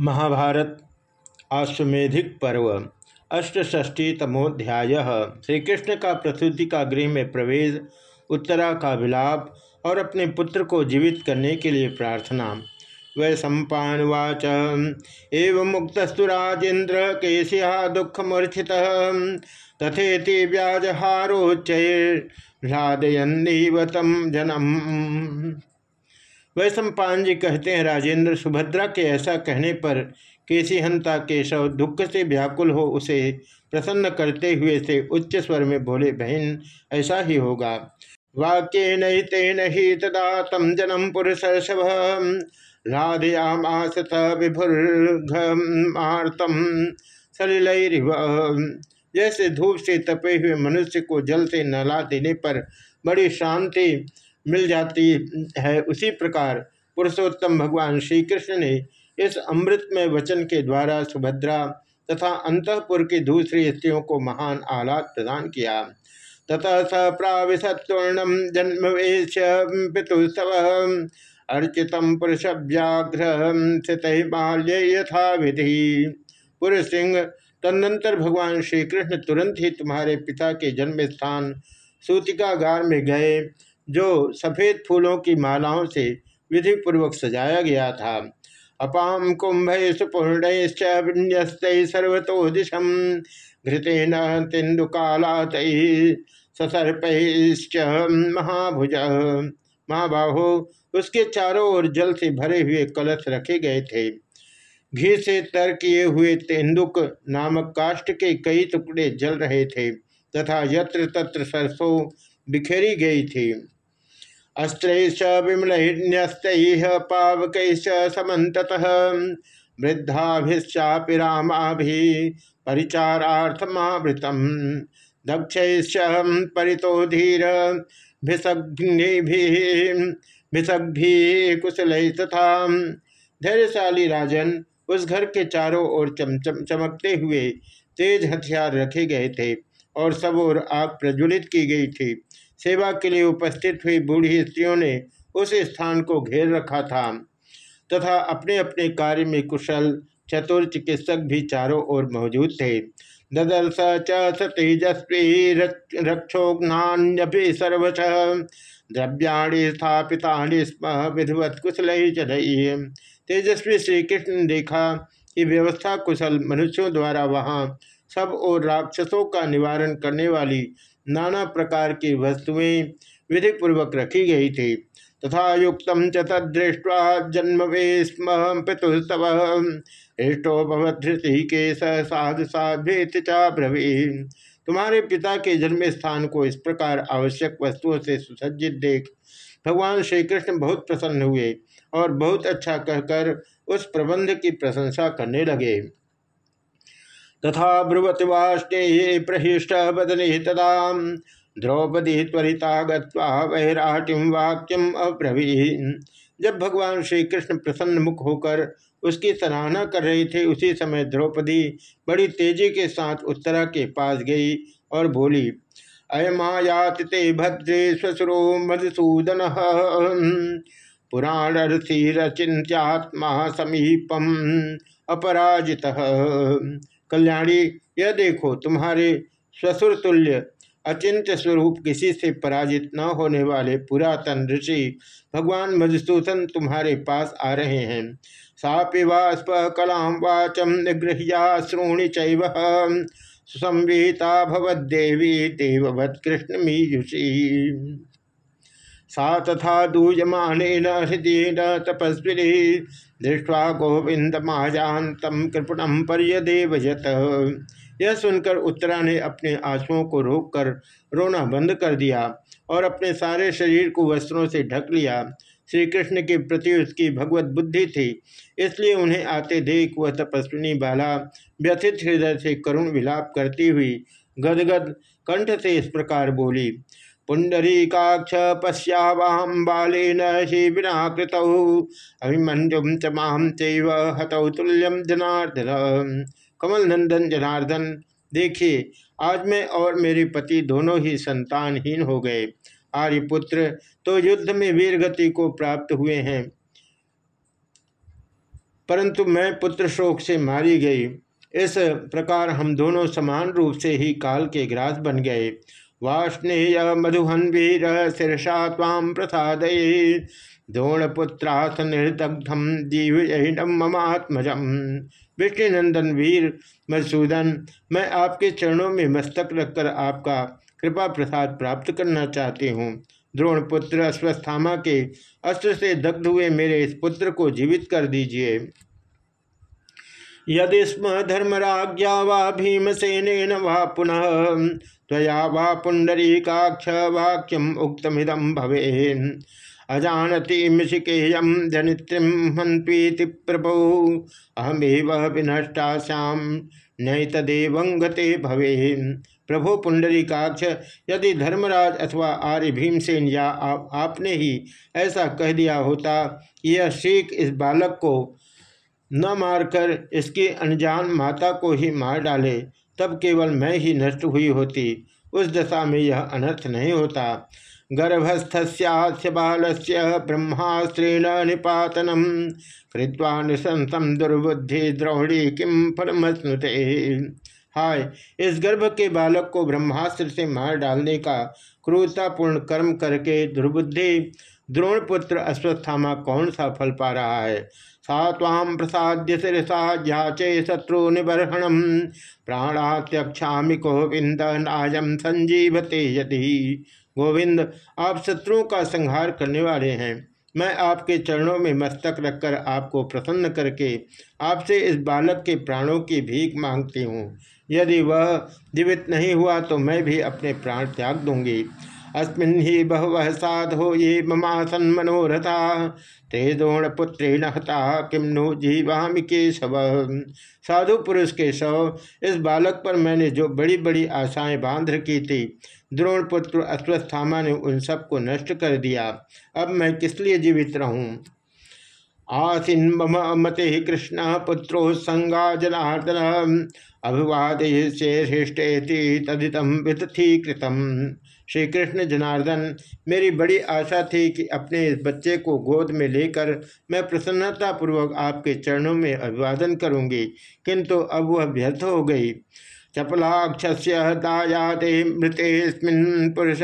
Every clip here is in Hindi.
महाभारत आश्वेधिक पर्व अष्टष्टी तमोध्याय श्री कृष्ण का प्रसूति का गृह में प्रवेश, उत्तरा का विलाप और अपने पुत्र को जीवित करने के लिए प्रार्थना। वै सम्पावाच एवं मुक्तस्तु राजेन्द्र केशिया दुखमूर्छित, तथेति व्याजहारोच्चैर्लादयन्नीव तम जनम। वैश्वपान जी कहते हैं राजेंद्र, सुभद्रा के ऐसा कहने पर केशीहंता केशव दुख से व्याकुल हो उसे प्रसन्न करते हुए से उच्च स्वर में बोले, बहन, ऐसा ही होगा। वाक्य नहीं तेन ही तदा तम जनम पुरुष राधयामास जैसे धूप से तपे हुए मनुष्य को जल से नला देने पर बड़ी शांति मिल जाती है। उसी प्रकार पुरुषोत्तम भगवान श्री कृष्ण ने इस अमृत में वचन के द्वारा सुभद्रा तथा अंतपुर की दूसरी स्त्रियों को महान आह्लाद प्रदान किया। तथा स प्राविशत्वर्णम जन्म पितुस्तव अर्चित पुरुष व्याघ्र बाल्य यथा विधि पुरुष सिंह, तदनंतर भगवान श्री कृष्ण तुरंत ही तुम्हारे पिता के जन्म स्थान सूतिकागार में गए। जो सफ़ेद फूलों की मालाओं से विधि पूर्वक सजाया गया था। अपाम कुंभ सुपूर्णश्च विन्यस्त सर्वतो दिशम घृतेन तेन्दुकालात ससर्पश्च महाभुज। महाबाहो, उसके चारों ओर जल से भरे हुए कलश रखे गए थे। घी से तर किए हुए तेंदुक नामक काष्ट के कई टुकड़े जल रहे थे तथा यत्र तत्र सरसों बिखेरी गई थी। अस्त्रैश्च विमलन्यस्त पावक समत वृद्धाभिश्चापि रामाभि परिचारार्थमावृतम। दक्ष परितो धीर। भिषग्भि कुशल तथा। धैर्यशाली राजन उस घर के चारों ओर चमचम, चमकते हुए तेज हथियार रखे गए थे और सब ओर आग प्रज्वलित की गई थी। सेवा के लिए उपस्थित हुई बूढ़ी स्त्रियों ने उस स्थान को घेर रखा था तथा अपने अपने कार्य में कुशल, चतुर चिकित्सक भी चारों ओर मौजूद थे। ददर्श च तेजस्वी रक्षोघ्नान्यपि सर्वश। द्रव्याणी स्थापिता स्म विधिवत कुशल तेजस्वी श्री कृष्ण ने देखा कि व्यवस्था कुशल मनुष्यों द्वारा वहाँ सब और राक्षसों का निवारण करने वाली नाना प्रकार की वस्तुएँ विधिपूर्वक रखी गई थी, तथा युक्त च जन्म वे स्म पितुस्तव। हृष्टो भवधृति के साधु साधेत चा ब्रवी तुम्हारे पिता के जन्म स्थान को इस प्रकार आवश्यक वस्तुओं से सुसज्जित देख भगवान श्री कृष्ण बहुत प्रसन्न हुए और बहुत अच्छा कहकर उस प्रबंध की प्रशंसा करने लगे। तथा ब्रुवत ब्रुवतिवाष्टे प्रहिष्ट बदले तदा द्रौपदी त्वरिता गैराटिम वाक्यम अब्रवीन जब भगवान श्री कृष्ण प्रसन्न मुख होकर उसकी सराहना कर रहे थे, उसी समय द्रौपदी बड़ी तेज़ी के साथ उत्तरा के पास गई और बोली अयमायात ते भद्रे ससुरो मधुसूदन। पुराण रचिंत्यात्मा समीपम अपराजिता। कल्याणी, यह देखो तुम्हारे ससुर तुल्य अचिंत्य स्वरूप किसी से पराजित न होने वाले पुरातन ऋषि, भगवान मधुसूदन तुम्हारे पास आ रहे हैं। सापि वास्प कलाम वाचम निगृह्या श्रोणी चैव सुसंविहिता भवदेवी देववत कृष्ण मीयुषी सा तथा दूयमान हृदय न तपस्वी दृष्टवा गोविंद महाजातम कृपणम पर्यदेवयत। यह सुनकर उत्तरा ने अपने आंसुओं को रोककर रोना बंद कर दिया और अपने सारे शरीर को वस्त्रों से ढक लिया। श्री कृष्ण के प्रति उसकी भगवत बुद्धि थी, इसलिए उन्हें आते देख वह तपस्विनी बाला व्यथित हृदय से करुण विलाप करती हुई गदगद कंठ से इस प्रकार बोली पुंडरीकाक्ष पश्यावाम बालेन ही विना कृत अभिमंजुम च माम चैव तुल्यम जनार्दन। कमल नंदन जनार्दन, देखिए, आज मैं और मेरे पति दोनों ही संतानहीन हो गए। आर्यपुत्र तो युद्ध में वीरगति को प्राप्त हुए हैं। परंतु मैं पुत्र शोक से मारी गई। इस प्रकार हम दोनों समान रूप से ही काल के ग्रास बन गए। वाष्णेय मधुहन वीर शीर्षा ताम प्रसाद द्रोणपुत्राथ निर्दग्धम जीवयम ममात्मजम विष्णुनंदन वीर, मधुसूदन, मैं आपके चरणों में मस्तक रखकर आपका कृपा प्रसाद प्राप्त करना चाहती हूँ। द्रोणपुत्र अश्वस्थामा के अस्त्र से दग्ध हुए मेरे इस पुत्र को जीवित कर दीजिए। यदि स्म धर्मराज्ञा वा भीमसेन वा पुनः त्वया वा पुंडरीकाक्ष वाक्यम उक्तमिदम भवे अजानती मिशिकेयम जनित्रिम हंपीति प्रभो। अहमेव विनष्टा श्याम नई तदेवंगते भवे प्रभु पुंडरीकाक्ष यदि धर्मराज अथवा आर्य भीमसेन या आप, आपने ही ऐसा कह दिया होता यह शीख इस बालक को न मारकर इसकी अनजान माता को ही मार डाले। तब केवल मैं ही नष्ट हुई होती। उस दशा में यह अनर्थ नहीं होता। गर्भस्थ बाल से ब्रह्मास्त्रेण निपातनम। कृत्वा निशंसम दुर्बुद्धि द्रोणी किम फलमस्नुते हाय, इस गर्भ के बालक को ब्रह्मास्त्र से मार डालने का क्रूरतापूर्ण कर्म करके दुर्बुद्धि द्रोणपुत्र अश्वत्थामा कौन सा फल पा रहा है? सा ताम प्रसाद्य शिरसा, याचे शत्रु निबर्हणम प्राणा त्यक्षा गोविंद नायम संजीवते यदि। गोविंद, आप शत्रुओं का संहार करने वाले हैं। मैं आपके चरणों में मस्तक रखकर आपको प्रसन्न करके आपसे इस बालक के प्राणों की भीख मांगती हूँ। यदि वह जीवित नहीं हुआ तो मैं भी अपने प्राण त्याग दूँगी। अस्मिन् ही बहव साधो ये ममासन मनोरथा ते पुत्रेण हता किम नो जीवामी केशव। साधु पुरुष के शव इस बालक पर मैंने जो बड़ी बड़ी आशाएँ बाँध रखी थी, द्रोणपुत्र अश्वस्थामा ने उन सबको नष्ट कर दिया। अब मैं किस लिए जीवित रहूँ? आसीन मम मते कृष्ण पुत्रो संगा जनार्दन। अभिवाद से हृष्टेति तदितम वितथीकृतम श्री कृष्ण जनार्दन, मेरी बड़ी आशा थी कि अपने इस बच्चे को गोद में लेकर मैं प्रसन्नतापूर्वक आपके चरणों में अभिवादन करूँगी। किंतु अब वह व्यर्थ हो गई। चपलाक्ष दायादे मृतेस्मिन पुरुष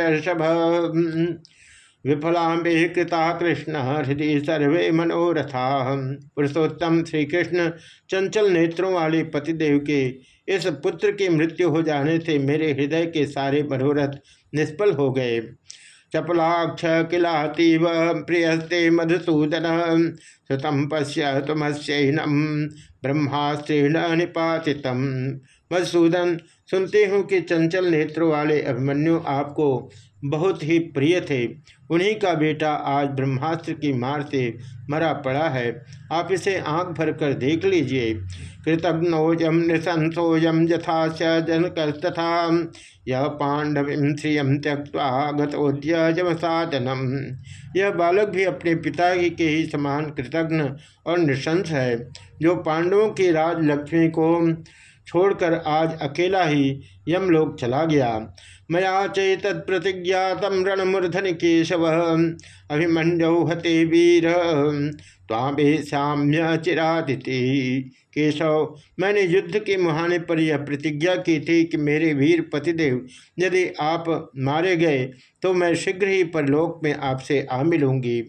विफलाम्बे कृता कृष्ण हृदय सर्वे मनोरथा। पुरुषोत्तम श्री कृष्ण चंचल नेत्रों वाले पतिदेव के इस पुत्र की मृत्यु हो जाने से मेरे हृदय के सारे मनोरथ निष्फल हो गए। चपलाक्ष किलातीव प्रियस्ते मधुसूदन सुतम पश्य तुमस्यनम ब्रह्मास्त्रेण निपातितम मधुसूदन, सुनते हूँ कि चंचल नेत्रों वाले अभिमन्यु आपको बहुत ही प्रिय थे। उन्हीं का बेटा आज ब्रह्मास्त्र की मार से मरा पड़ा है। आप इसे आँख भर कर देख लीजिए। कृतघ्नोजम नृशंसोजम यथा तथा यह पांडव श्रियम त्यक्ता गतोद्य जमसादनम यह बालक भी अपने पिता के ही समान कृतघ्न और नृशंस है, जो पांडवों की राजलक्ष्मी को छोड़कर आज अकेला ही यमलोक चला गया। मया चेत प्रतिज्ञात रणमूर्धन केशव। अभिमंडौ हते वीर। ताम्य चिरादिति। केशव, मैंने युद्ध के मुहाने पर यह प्रतिज्ञा की थी कि मेरे वीर पतिदेव यदि आप मारे गए तो मैं शीघ्र ही परलोक में आपसे आ मिलूँगी।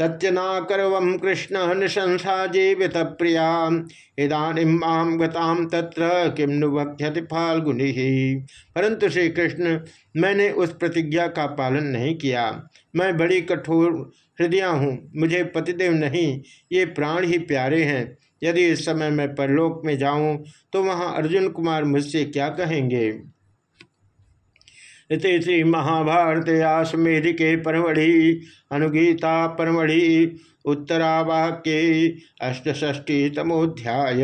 तच्चनाकर्व कृष्ण निशंसा जीवित प्रिया इदानीम माम गताम तत्र किम नु वक्ष्यति फाल्गुनि। परंतु श्री कृष्ण मैंने उस प्रतिज्ञा का पालन नहीं किया। मैं बड़ी कठोर हृदय हूँ, मुझे पतिदेव नहीं, ये प्राण ही प्यारे हैं। यदि इस समय मैं परलोक में जाऊँ तो वहाँ अर्जुन कुमार मुझसे क्या कहेंगे? इति श्री महाभारत आसमेधिके परमढ़ि अनुगीता परमढ़ि उत्तरावाक्ये अष्टष्टीतमोध्याय